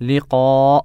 لقاء